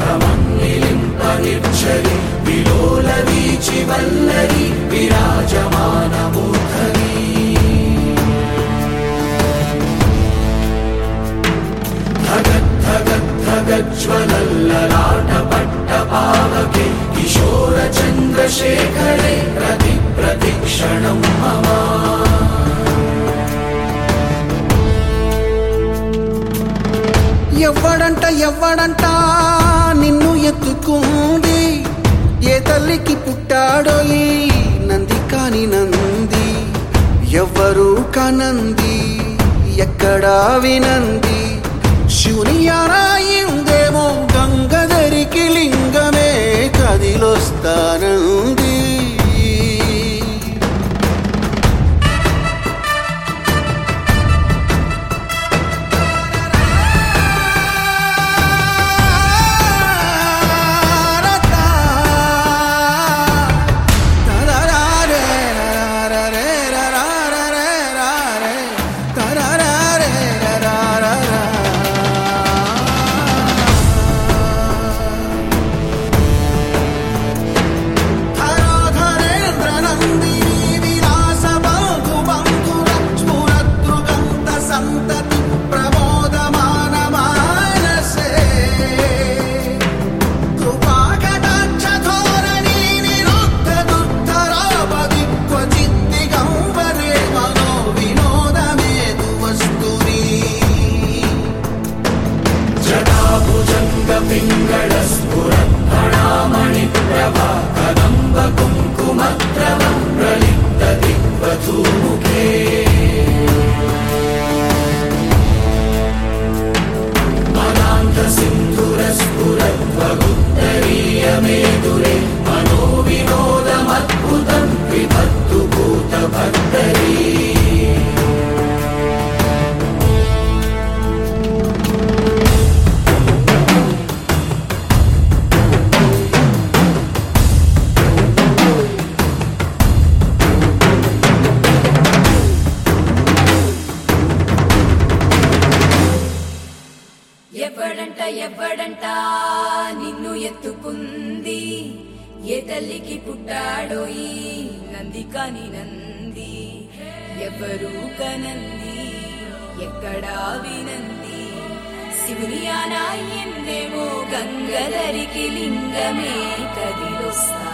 ्रमण् चिवल्लरि विराजमानमोधरी भगद्भगद्भगच्छाटपट्टपालके किशोरचन्द्रशेखरे ఎవ్వడంట ఎవ్వడంట నిన్ను ఎత్తుకుంది. ఏ తల్లికి పుట్టాడో నంది కాని నంది. ఎవరు కనంది ఎక్కడా వినంది. శివునియారాయిందేమో గంగధరికి లింగమే కదిలొస్తానంది ङ्गपिङ्गस्फुरत् मणामणिप्रभाकदम्ब कुङ्कुम्रमं प्रलिङ्गति प्रसूमुखे ఎవడంట ఎవడంట నిన్ను ఎత్తుకుంది. ఏ తల్లికి పుట్టాడో ఈ నంది కాని నంది. ఎవరు కనంది ఎక్కడా వినంది. శివుని ఎందేమో గంగలరికి లింగమే కదిలొస్తా.